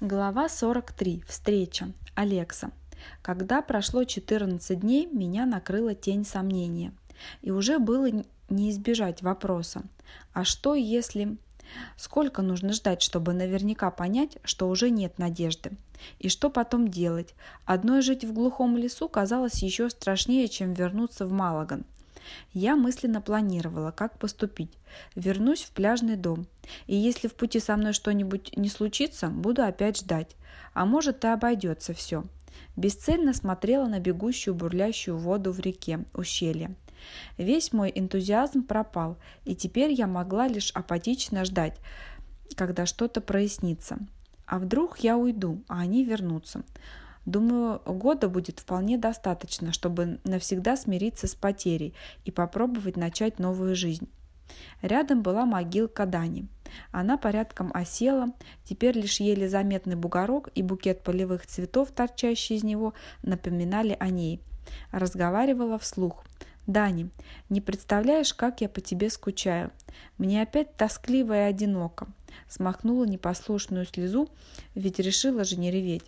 Глава 43. Встреча. Алекса. Когда прошло 14 дней, меня накрыла тень сомнения. И уже было не избежать вопроса. А что если... Сколько нужно ждать, чтобы наверняка понять, что уже нет надежды? И что потом делать? Одной жить в глухом лесу казалось еще страшнее, чем вернуться в Малаган. Я мысленно планировала, как поступить. Вернусь в пляжный дом. И если в пути со мной что-нибудь не случится, буду опять ждать. А может и обойдется все. Бесцельно смотрела на бегущую бурлящую воду в реке, ущелье. Весь мой энтузиазм пропал, и теперь я могла лишь апатично ждать, когда что-то прояснится. А вдруг я уйду, а они вернутся? Думаю, года будет вполне достаточно, чтобы навсегда смириться с потерей и попробовать начать новую жизнь. Рядом была могилка Дани. Она порядком осела, теперь лишь еле заметный бугорок и букет полевых цветов, торчащий из него, напоминали о ней. Разговаривала вслух. «Дани, не представляешь, как я по тебе скучаю. Мне опять тоскливо и одиноко». Смахнула непослушную слезу, ведь решила же не реветь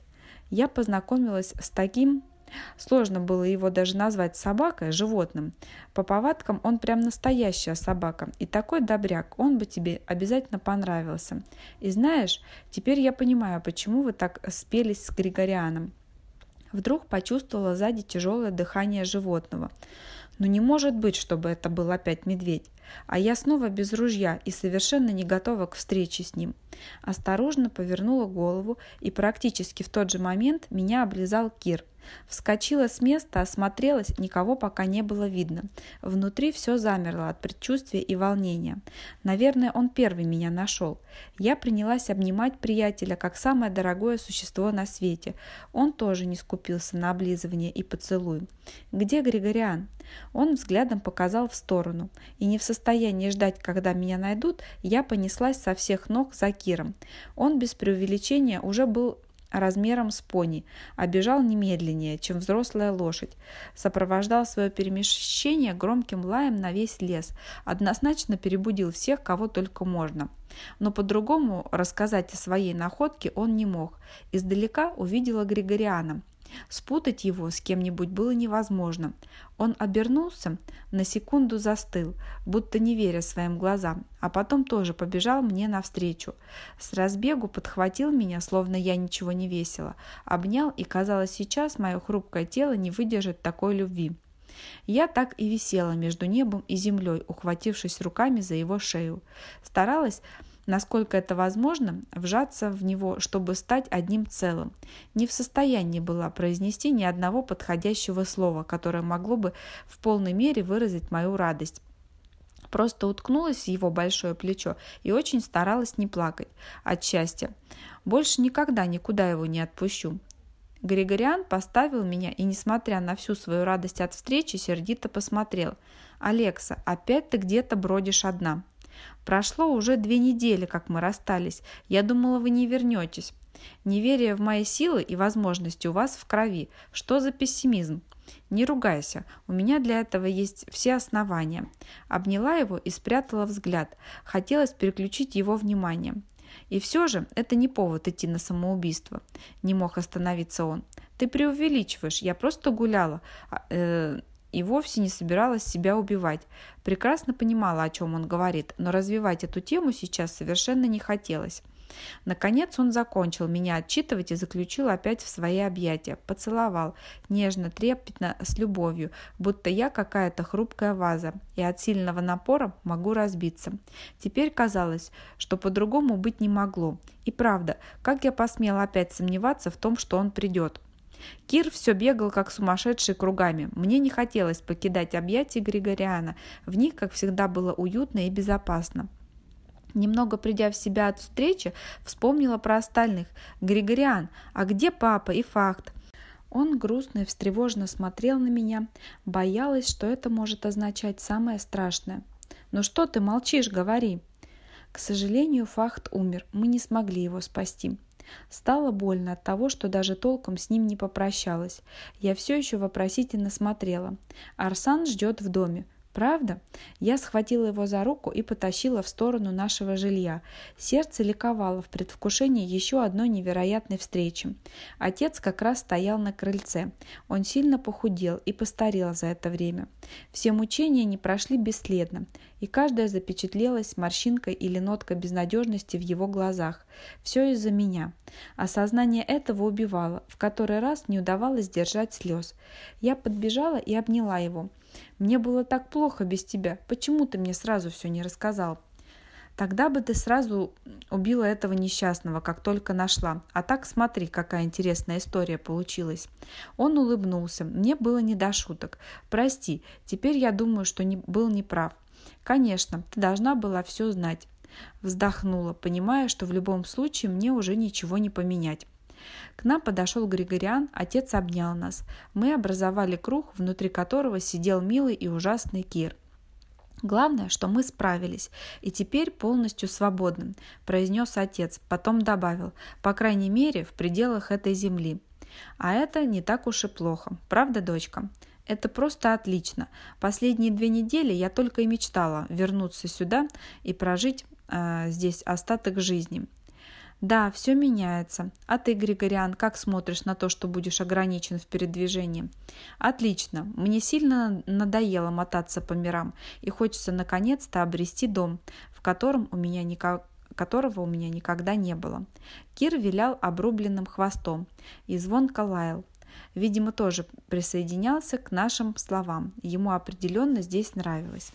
я познакомилась с таким Сложно было его даже назвать собакой, животным. По повадкам он прям настоящая собака. И такой добряк, он бы тебе обязательно понравился. И знаешь, теперь я понимаю, почему вы так спелись с Григорианом. Вдруг почувствовала сзади тяжелое дыхание животного. Но не может быть, чтобы это был опять медведь. А я снова без ружья и совершенно не готова к встрече с ним. Осторожно повернула голову, и практически в тот же момент меня облизал Кир. Вскочила с места, осмотрелась, никого пока не было видно. Внутри все замерло от предчувствия и волнения. Наверное, он первый меня нашел. Я принялась обнимать приятеля как самое дорогое существо на свете. Он тоже не скупился на облизывание и поцелуй. «Где Григориан?» Он взглядом показал в сторону. И не в состоянии ждать, когда меня найдут, я понеслась со всех ног за Киром. Он без преувеличения уже был размером с пони, а бежал немедленнее, чем взрослая лошадь. Сопровождал свое перемещение громким лаем на весь лес, однозначно перебудил всех, кого только можно. Но по-другому рассказать о своей находке он не мог. Издалека увидела Григориана. Спутать его с кем-нибудь было невозможно. Он обернулся, на секунду застыл, будто не веря своим глазам, а потом тоже побежал мне навстречу. С разбегу подхватил меня, словно я ничего не весила, обнял, и казалось, сейчас мое хрупкое тело не выдержит такой любви. Я так и висела между небом и землей, ухватившись руками за его шею. Старалась насколько это возможно, вжаться в него, чтобы стать одним целым. Не в состоянии была произнести ни одного подходящего слова, которое могло бы в полной мере выразить мою радость. Просто уткнулась в его большое плечо и очень старалась не плакать от счастья. Больше никогда никуда его не отпущу. Григориан поставил меня и, несмотря на всю свою радость от встречи, сердито посмотрел. «Алекса, опять ты где-то бродишь одна». Прошло уже две недели, как мы расстались. Я думала, вы не вернетесь. Неверие в мои силы и возможности у вас в крови. Что за пессимизм? Не ругайся, у меня для этого есть все основания. Обняла его и спрятала взгляд. Хотелось переключить его внимание. И все же это не повод идти на самоубийство. Не мог остановиться он. Ты преувеличиваешь, я просто гуляла. А, э, и вовсе не собиралась себя убивать. Прекрасно понимала, о чем он говорит, но развивать эту тему сейчас совершенно не хотелось. Наконец он закончил меня отчитывать и заключил опять в свои объятия. Поцеловал, нежно, трепетно, с любовью, будто я какая-то хрупкая ваза, и от сильного напора могу разбиться. Теперь казалось, что по-другому быть не могло. И правда, как я посмела опять сомневаться в том, что он придет. Кир все бегал, как сумасшедший, кругами. Мне не хотелось покидать объятия Григориана. В них, как всегда, было уютно и безопасно. Немного придя в себя от встречи, вспомнила про остальных. «Григориан, а где папа и факт?» Он грустно и встревоженно смотрел на меня, боялась, что это может означать самое страшное. «Ну что ты молчишь, говори!» К сожалению, Фахт умер, мы не смогли его спасти. Стало больно от того, что даже толком с ним не попрощалась. Я все еще вопросительно смотрела. Арсан ждет в доме. Правда? Я схватила его за руку и потащила в сторону нашего жилья. Сердце ликовало в предвкушении еще одной невероятной встречи. Отец как раз стоял на крыльце. Он сильно похудел и постарел за это время. Все мучения не прошли бесследно, и каждая запечатлелась морщинкой или ноткой безнадежности в его глазах. Все из-за меня. Осознание этого убивало, в который раз не удавалось держать слез. Я подбежала и обняла его. Мне было так плохо без тебя. Почему ты мне сразу все не рассказал? Тогда бы ты сразу убила этого несчастного, как только нашла. А так смотри, какая интересная история получилась. Он улыбнулся. Мне было не до шуток. Прости, теперь я думаю, что не, был неправ. Конечно, ты должна была все знать. Вздохнула, понимая, что в любом случае мне уже ничего не поменять. К нам подошел Григориан, отец обнял нас. Мы образовали круг, внутри которого сидел милый и ужасный Кир. Главное, что мы справились, и теперь полностью свободны, произнес отец, потом добавил, по крайней мере, в пределах этой земли. А это не так уж и плохо, правда, дочка? Это просто отлично. Последние две недели я только и мечтала вернуться сюда и прожить э, здесь остаток жизни. Да, все меняется. А ты, Григориан, как смотришь на то, что будешь ограничен в передвижении? Отлично. Мне сильно надоело мотаться по мирам, и хочется наконец-то обрести дом, в котором у меня никак которого у меня никогда не было. Кир вилял обрубленным хвостом и звонко лаял. Видимо, тоже присоединялся к нашим словам. Ему определенно здесь нравилось.